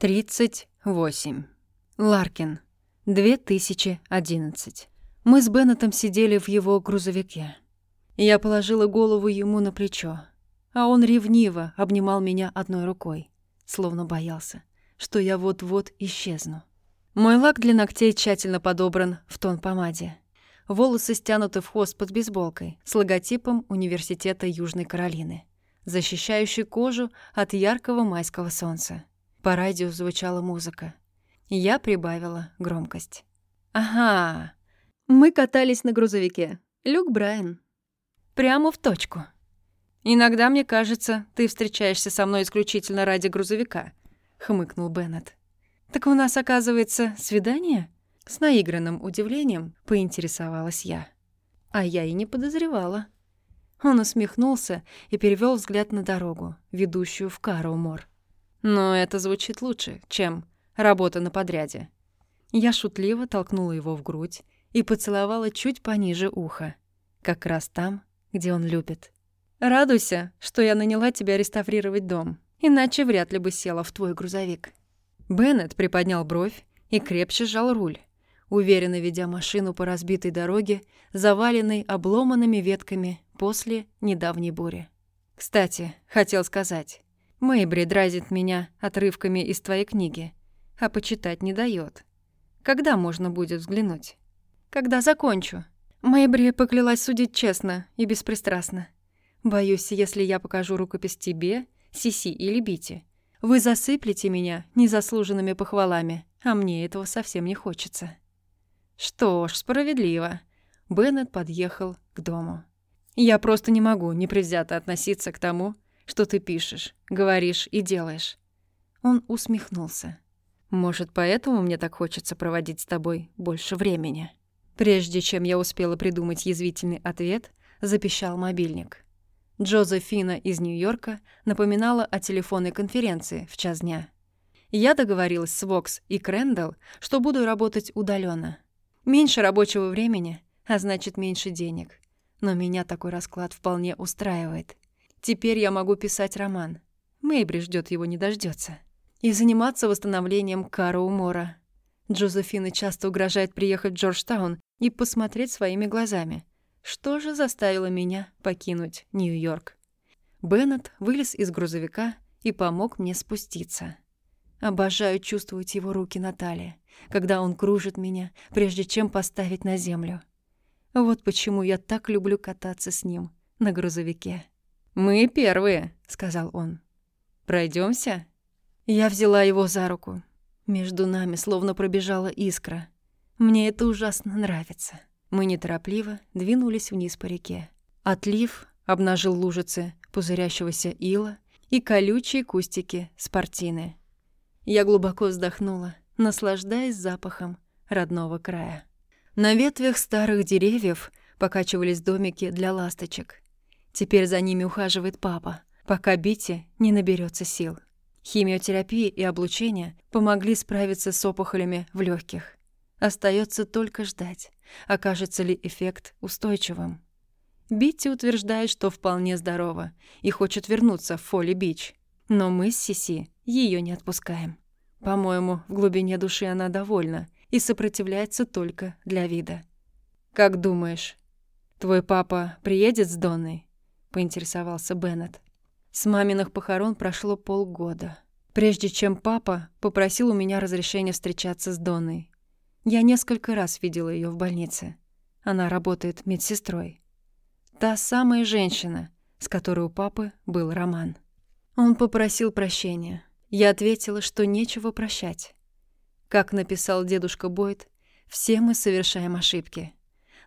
38. Ларкин. 2011. Мы с Беннетом сидели в его грузовике. Я положила голову ему на плечо, а он ревниво обнимал меня одной рукой, словно боялся, что я вот-вот исчезну. Мой лак для ногтей тщательно подобран в тон помаде. Волосы стянуты в хвост под бейсболкой с логотипом Университета Южной Каролины, защищающий кожу от яркого майского солнца. По радио звучала музыка. Я прибавила громкость. «Ага, мы катались на грузовике. Люк Брайан. Прямо в точку. Иногда мне кажется, ты встречаешься со мной исключительно ради грузовика», — хмыкнул Беннет. «Так у нас, оказывается, свидание?» С наигранным удивлением поинтересовалась я. А я и не подозревала. Он усмехнулся и перевел взгляд на дорогу, ведущую в Карумор. Но это звучит лучше, чем работа на подряде. Я шутливо толкнула его в грудь и поцеловала чуть пониже уха, как раз там, где он любит. «Радуйся, что я наняла тебя реставрировать дом, иначе вряд ли бы села в твой грузовик». Беннет приподнял бровь и крепче сжал руль, уверенно ведя машину по разбитой дороге, заваленной обломанными ветками после недавней бури. «Кстати, хотел сказать, Мэйбри дразит меня отрывками из твоей книги, а почитать не дает. Когда можно будет взглянуть? Когда закончу. Мэйбри поклялась судить честно и беспристрастно. Боюсь, если я покажу рукопись тебе, Сиси или Бити, вы засыплете меня незаслуженными похвалами, а мне этого совсем не хочется. Что ж, справедливо. Беннет подъехал к дому. Я просто не могу непредвзято относиться к тому, что ты пишешь, говоришь и делаешь». Он усмехнулся. «Может, поэтому мне так хочется проводить с тобой больше времени?» Прежде чем я успела придумать язвительный ответ, запищал мобильник. Джозефина из Нью-Йорка напоминала о телефонной конференции в час дня. Я договорилась с Вокс и Крэндалл, что буду работать удаленно. Меньше рабочего времени, а значит, меньше денег. Но меня такой расклад вполне устраивает. Теперь я могу писать роман. Мэйбри ждет его не дождется. И заниматься восстановлением Кара Умора. Джозефина часто угрожает приехать в Джорджтаун и посмотреть своими глазами. Что же заставило меня покинуть Нью-Йорк? Беннет вылез из грузовика и помог мне спуститься. Обожаю чувствовать его руки на талии, когда он кружит меня, прежде чем поставить на землю. Вот почему я так люблю кататься с ним на грузовике. «Мы первые», — сказал он. Пройдемся? Я взяла его за руку. Между нами словно пробежала искра. Мне это ужасно нравится. Мы неторопливо двинулись вниз по реке. Отлив обнажил лужицы пузырящегося ила и колючие кустики спортины. Я глубоко вздохнула, наслаждаясь запахом родного края. На ветвях старых деревьев покачивались домики для ласточек. Теперь за ними ухаживает папа, пока Бити не наберется сил. Химиотерапия и облучение помогли справиться с опухолями в легких. Остается только ждать, окажется ли эффект устойчивым. Битти утверждает, что вполне здорова и хочет вернуться в Фолли-Бич. Но мы с Сиси ее не отпускаем. По-моему, в глубине души она довольна и сопротивляется только для вида. «Как думаешь, твой папа приедет с Донной?» — поинтересовался Беннет. С маминых похорон прошло полгода, прежде чем папа попросил у меня разрешения встречаться с Донной. Я несколько раз видела ее в больнице. Она работает медсестрой. Та самая женщина, с которой у папы был роман. Он попросил прощения. Я ответила, что нечего прощать. Как написал дедушка Бойд, все мы совершаем ошибки.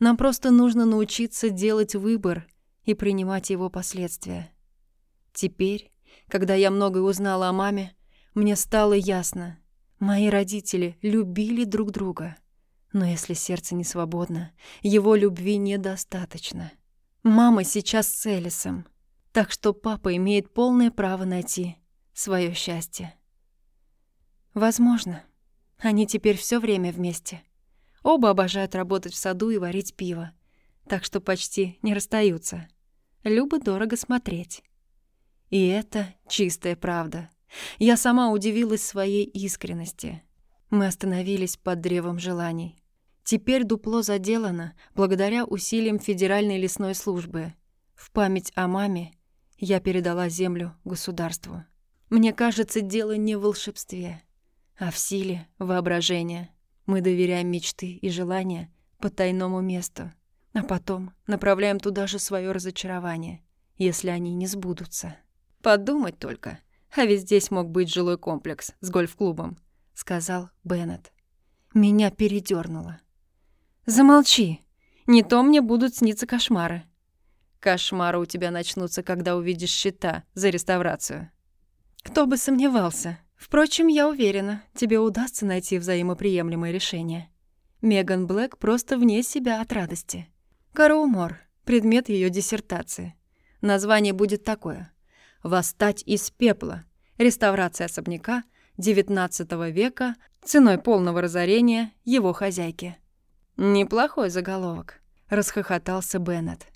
Нам просто нужно научиться делать выбор и принимать его последствия. Теперь, когда я многое узнала о маме, мне стало ясно. Мои родители любили друг друга. Но если сердце не свободно, его любви недостаточно. Мама сейчас с Элисом, так что папа имеет полное право найти свое счастье. Возможно, они теперь все время вместе. Оба обожают работать в саду и варить пиво, так что почти не расстаются. Любо дорого смотреть. И это чистая правда. Я сама удивилась своей искренности. Мы остановились под древом желаний. Теперь дупло заделано благодаря усилиям Федеральной лесной службы. В память о маме я передала землю государству. Мне кажется, дело не в волшебстве, а в силе воображения. Мы доверяем мечты и желания по тайному месту, а потом направляем туда же свое разочарование, если они не сбудутся. Подумать только, а ведь здесь мог быть жилой комплекс с гольф-клубом, сказал Беннет. Меня передернуло. Замолчи, не то мне будут сниться кошмары. Кошмары у тебя начнутся, когда увидишь счета за реставрацию. Кто бы сомневался. Впрочем, я уверена, тебе удастся найти взаимоприемлемое решение. Меган Блэк просто вне себя от радости. Караумор — предмет ее диссертации. Название будет такое. «Восстать из пепла. Реставрация особняка XIX века ценой полного разорения его хозяйки». «Неплохой заголовок», — расхохотался Беннет.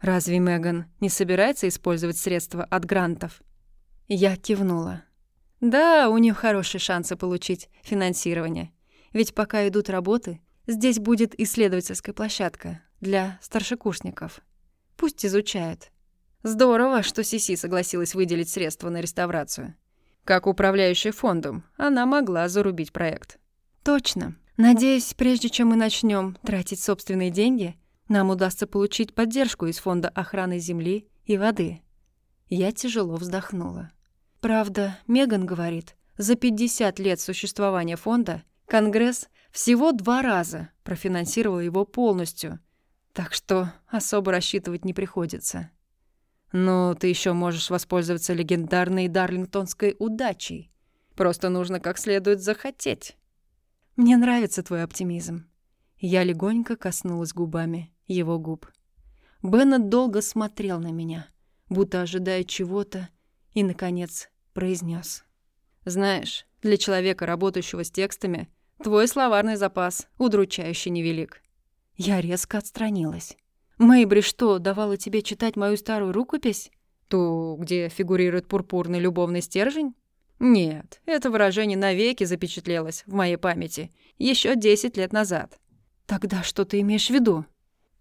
«Разве Меган не собирается использовать средства от грантов?» Я кивнула. Да, у нее хорошие шансы получить финансирование. Ведь пока идут работы, здесь будет исследовательская площадка для старшекурсников. Пусть изучают. Здорово, что Сиси согласилась выделить средства на реставрацию. Как управляющая фондом, она могла зарубить проект. Точно. Надеюсь, прежде чем мы начнем тратить собственные деньги, нам удастся получить поддержку из Фонда охраны земли и воды. Я тяжело вздохнула. Правда, Меган говорит, за 50 лет существования фонда Конгресс всего два раза профинансировал его полностью, так что особо рассчитывать не приходится. Но ты еще можешь воспользоваться легендарной дарлингтонской удачей. Просто нужно как следует захотеть. Мне нравится твой оптимизм. Я легонько коснулась губами его губ. Беннет долго смотрел на меня, будто ожидая чего-то, и, наконец, произнес: «Знаешь, для человека, работающего с текстами, твой словарный запас удручающе невелик». Я резко отстранилась. «Мэйбри что, давала тебе читать мою старую рукопись? Ту, где фигурирует пурпурный любовный стержень?» «Нет, это выражение навеки запечатлелось в моей памяти еще десять лет назад». «Тогда что ты имеешь в виду?»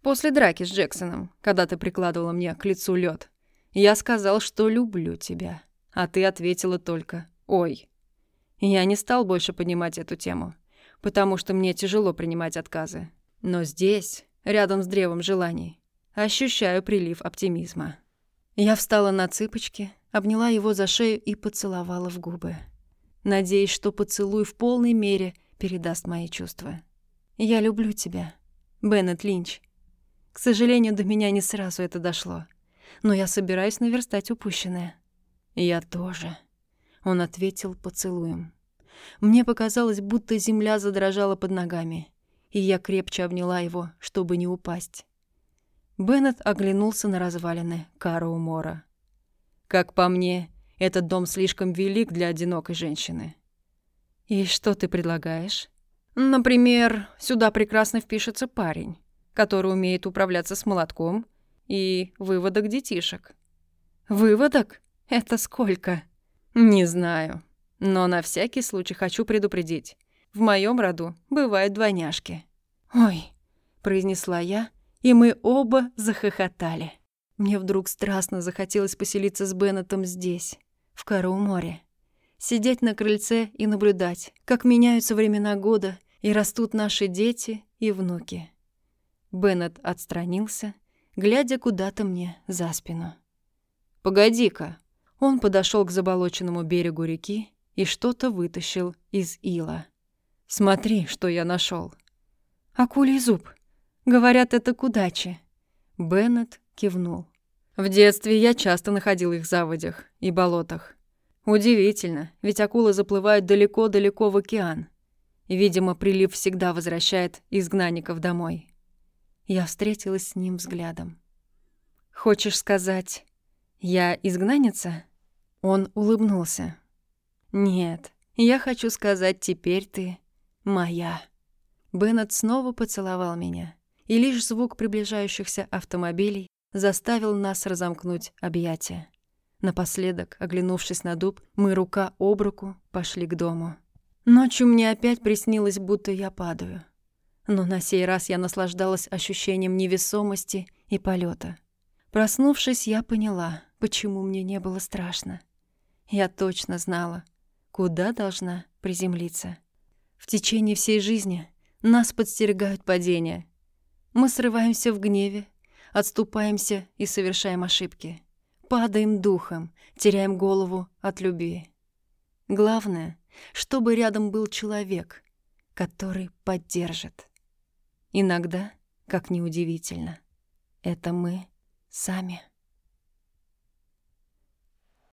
«После драки с Джексоном, когда ты прикладывала мне к лицу лед, я сказал, что люблю тебя, а ты ответила только «Ой». Я не стал больше поднимать эту тему, потому что мне тяжело принимать отказы. Но здесь, рядом с древом желаний, ощущаю прилив оптимизма. Я встала на цыпочки, обняла его за шею и поцеловала в губы. Надеюсь, что поцелуй в полной мере передаст мои чувства. «Я люблю тебя, Беннет Линч. К сожалению, до меня не сразу это дошло но я собираюсь наверстать упущенное». «Я тоже», — он ответил поцелуем. Мне показалось, будто земля задрожала под ногами, и я крепче обняла его, чтобы не упасть. Беннет оглянулся на развалины Кару Мора. «Как по мне, этот дом слишком велик для одинокой женщины». «И что ты предлагаешь?» «Например, сюда прекрасно впишется парень, который умеет управляться с молотком и выводок детишек. Выводок? Это сколько? Не знаю. Но на всякий случай хочу предупредить. В моем роду бывают двойняшки. Ой, произнесла я, и мы оба захохотали. Мне вдруг страстно захотелось поселиться с Беннетом здесь, в Кару море. Сидеть на крыльце и наблюдать, как меняются времена года и растут наши дети и внуки. Беннет отстранился глядя куда-то мне за спину. «Погоди-ка!» Он подошел к заболоченному берегу реки и что-то вытащил из ила. «Смотри, что я нашел. «Акулий зуб. Говорят, это к удаче». Беннет кивнул. «В детстве я часто находил их в заводях и болотах. Удивительно, ведь акулы заплывают далеко-далеко в океан. Видимо, прилив всегда возвращает изгнанников домой. Я встретилась с ним взглядом. «Хочешь сказать, я изгнанница?» Он улыбнулся. «Нет, я хочу сказать, теперь ты моя». Беннет снова поцеловал меня, и лишь звук приближающихся автомобилей заставил нас разомкнуть объятия. Напоследок, оглянувшись на дуб, мы рука об руку пошли к дому. Ночью мне опять приснилось, будто я падаю. Но на сей раз я наслаждалась ощущением невесомости и полета. Проснувшись, я поняла, почему мне не было страшно. Я точно знала, куда должна приземлиться. В течение всей жизни нас подстерегают падения. Мы срываемся в гневе, отступаемся и совершаем ошибки. Падаем духом, теряем голову от любви. Главное, чтобы рядом был человек, который поддержит. Иногда, как ни удивительно, это мы сами.